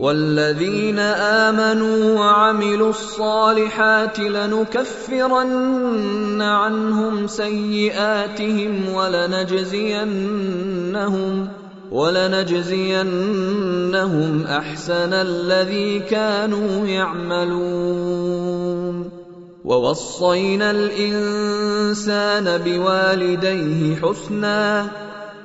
والذين آمنوا وعملوا الصالحات لنكفرن عنهم سيئاتهم ولنجزينهم ولنجزينهم أحسن الذي كانوا يعملون. ووصينا الإنسان بوالديه حسنا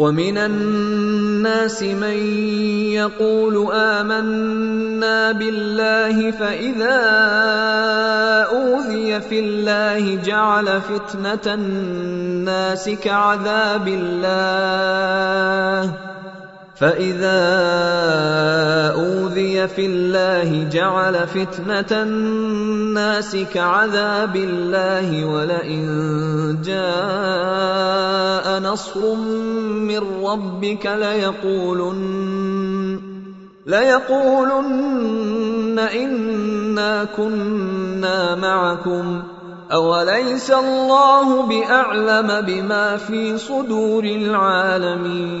ومن الناس من يقول آمنا بالله فإذا أوذي في الله جعل فتنة الناس كعذاب الله. فاذا اوذي في الله جعل فتنه الناس كعذاب الله ولئن جاء نصر من ربك ليقولن ليقولن انا كنا معكم اوليس الله باعلم بما في صدور العالمين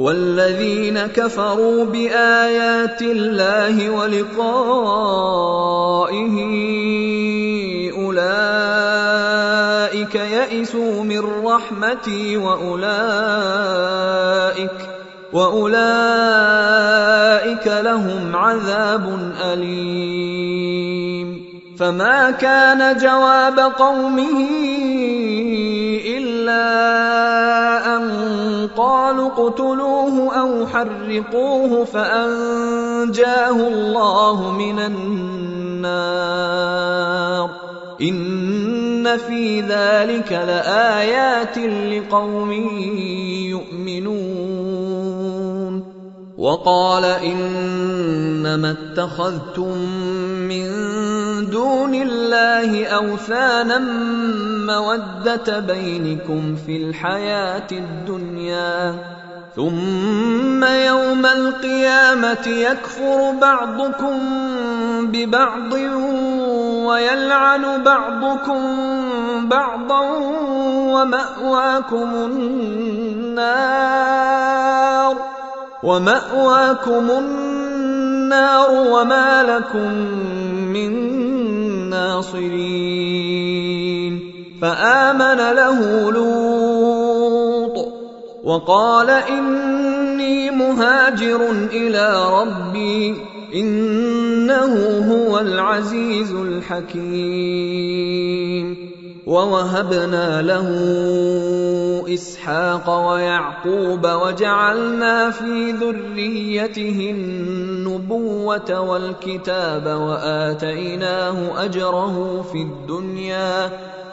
والذين كفروا بآيات الله ولقائه أولئك يئسوا من رحمتي وأولئك وأولئك لهم عذاب أليم. فما كان جواب قومه إلا قالوا اقتلوه أو حرقوه فأنجاه الله من النار. إن في ذلك لآيات لقوم يؤمنون. وقال إنما اتخذتم من دون الله أوثانا موده بينكم في الحياة الدنيا ثم يوم القيامة يكفر بعضكم ببعض ويلعن بعضكم بعضا ومأواكم النار ومأواكم النار وما لكم من ناصرين. فآمن له لوط وقال إني مهاجر إلى ربي إنه هو العزيز الحكيم ووهبنا له إسحاق ويعقوب وجعلنا في ذريته النبوة والكتاب وآتيناه أجره في الدنيا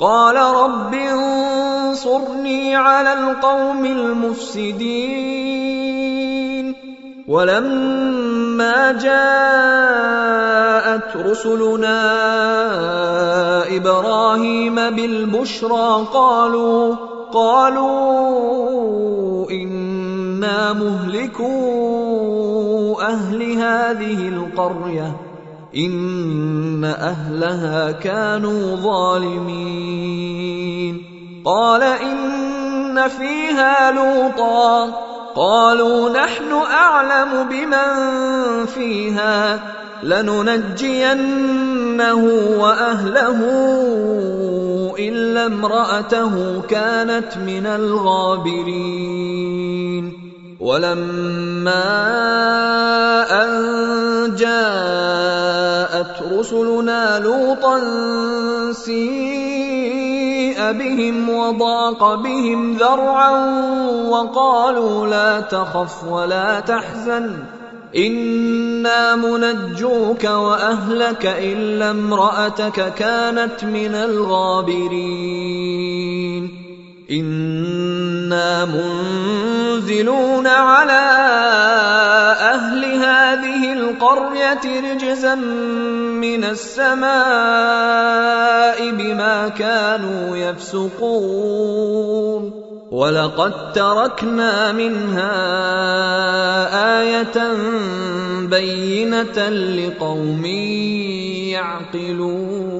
قال رب انصرني على القوم المفسدين. ولما جاءت رسلنا إبراهيم بالبشرى قالوا قالوا إنا مهلكو أهل هذه القرية. ان اهلها كانوا ظالمين قال ان فيها لوطا قالوا نحن اعلم بمن فيها لننجينه واهله الا امراته كانت من الغابرين ولما ان جاءت رسلنا لوطا سيء بهم وضاق بهم ذرعا وقالوا لا تخف ولا تحزن إنا منجوك وأهلك إلا امرأتك كانت من الغابرين. أنا منزلون على أهل هذه القريه رجزا من السماء بما كانوا يفسقون. ولقد تركنا منها إيه بينه لقوم يعقلون.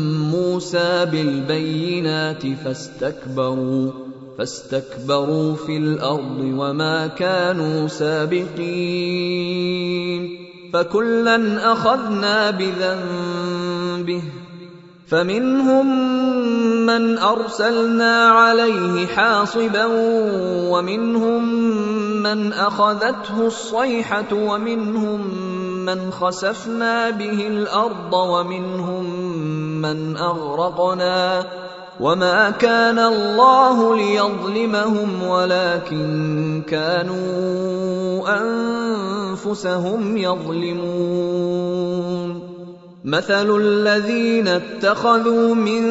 موسى بالبينات فاستكبروا فاستكبروا في الأرض وما كانوا سابقين. فكلا أخذنا بذنبه فمنهم من أرسلنا عليه حاصبا ومنهم من أخذته الصيحة ومنهم من خسفنا به الأرض ومنهم من أغرقنا وما كان الله ليظلمهم ولكن كانوا أنفسهم يظلمون. مثل الذين اتخذوا من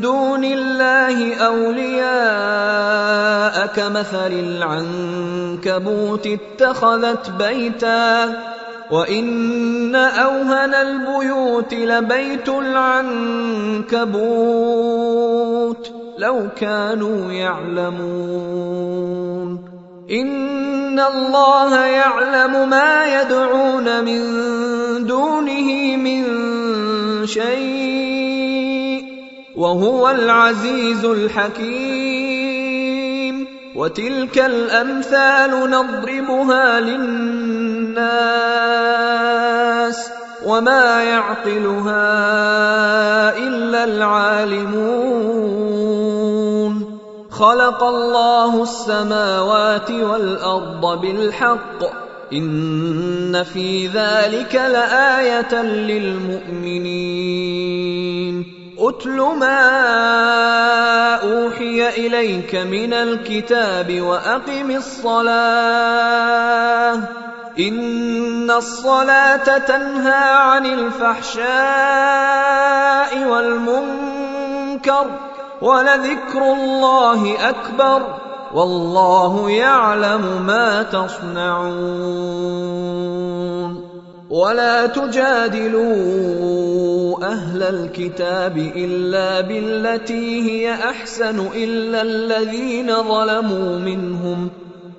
دون الله أولياء كمثل العنكبوت اتخذت بيتا وان اوهن البيوت لبيت العنكبوت لو كانوا يعلمون ان الله يعلم ما يدعون من دونه من شيء وهو العزيز الحكيم وتلك الامثال نضربها للناس وما يعقلها إلا العالمون. خلق الله السماوات والأرض بالحق. إن في ذلك لآية للمؤمنين. أتل ما أوحي إليك من الكتاب وأقم الصلاة. إن الصلاة تنهى عن الفحشاء والمنكر ولذكر الله أكبر والله يعلم ما تصنعون ولا تجادلوا أهل الكتاب إلا بالتي هي أحسن إلا الذين ظلموا منهم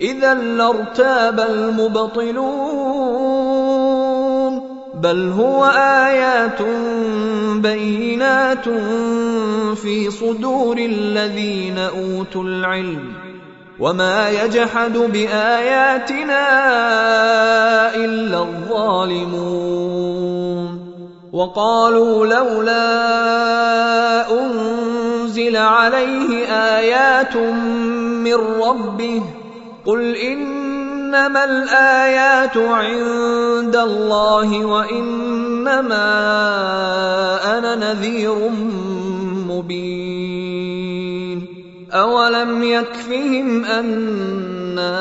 إذا لارتاب المبطلون بل هو آيات بينات في صدور الذين أوتوا العلم. وما يجحد بآياتنا إلا الظالمون. وقالوا لولا أنزل عليه آيات من ربه قل انما الايات عند الله وانما أنا نذير مبين اولم يكفهم انا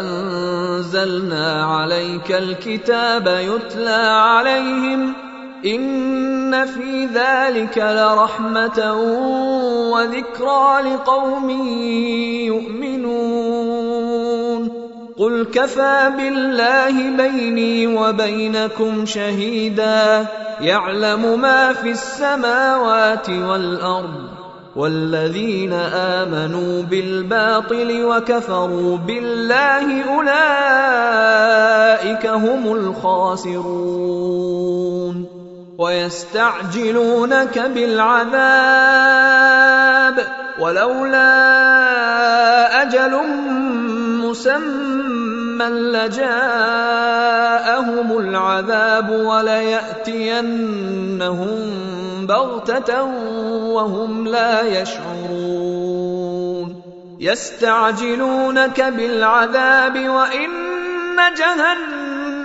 انزلنا عليك الكتاب يتلى عليهم ان في ذلك لرحمه وذكرى لقوم يؤمنون قل كفى بالله بيني وبينكم شهيدا يعلم ما في السماوات والارض والذين امنوا بالباطل وكفروا بالله اولئك هم الخاسرون ويستعجلونك بالعذاب ولولا أجل مسمى لجاءهم العذاب وليأتينهم بغتة وهم لا يشعرون. يستعجلونك بالعذاب وإن جهنم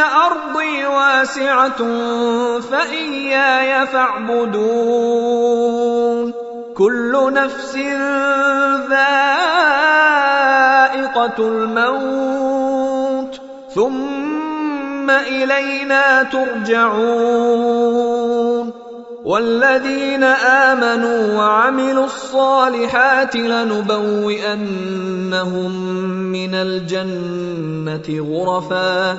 ان أرضي واسعة فإياي فاعبدون. كل نفس ذائقة الموت. ثم إلينا ترجعون. والذين آمنوا وعملوا الصالحات لنبوئنهم من الجنة غرفا.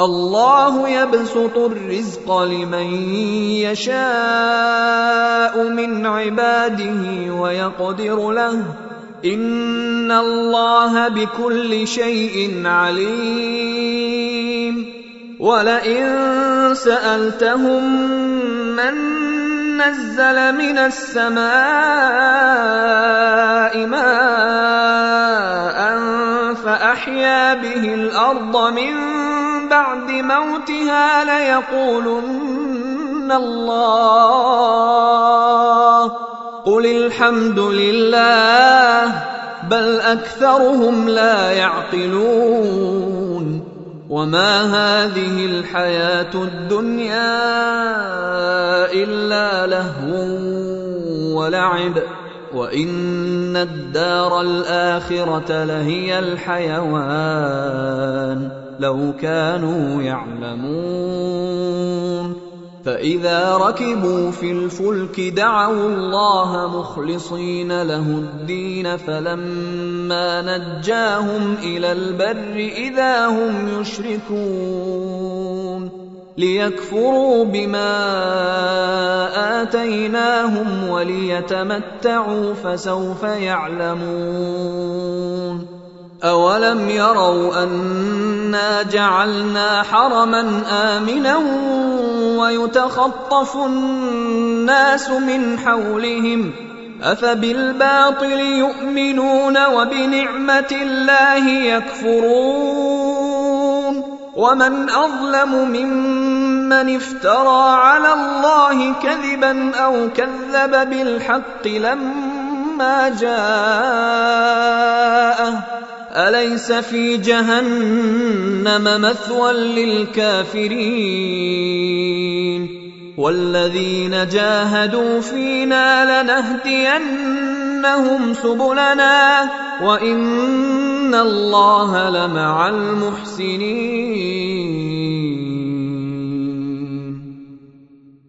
الله يبسط الرزق لمن يشاء من عباده ويقدر له. إن الله بكل شيء عليم. ولئن سألتهم من نزل من السماء ماء فأحيا به الأرض من بعد موتها ليقولن الله. قل الحمد لله بل أكثرهم لا يعقلون. وما هذه الحياة الدنيا إلا لهو ولعب. وان الدار الاخره لهي الحيوان لو كانوا يعلمون فاذا ركبوا في الفلك دعوا الله مخلصين له الدين فلما نجاهم إلى البر اذا هم يشركون ليكفروا بما آتيناهم وليتمتعوا فسوف يعلمون. أولم يروا أنا جعلنا حرما آمنا ويتخطف الناس من حولهم أفبالباطل يؤمنون وبنعمة الله يكفرون. ومن أظلم ممن افترى على الله كذبا أو كذب بالحق لما جاءه. أليس في جهنم مثوى للكافرين؟ والذين جاهدوا فينا لنهدينهم سبلنا وإن الله لمع المحسنين.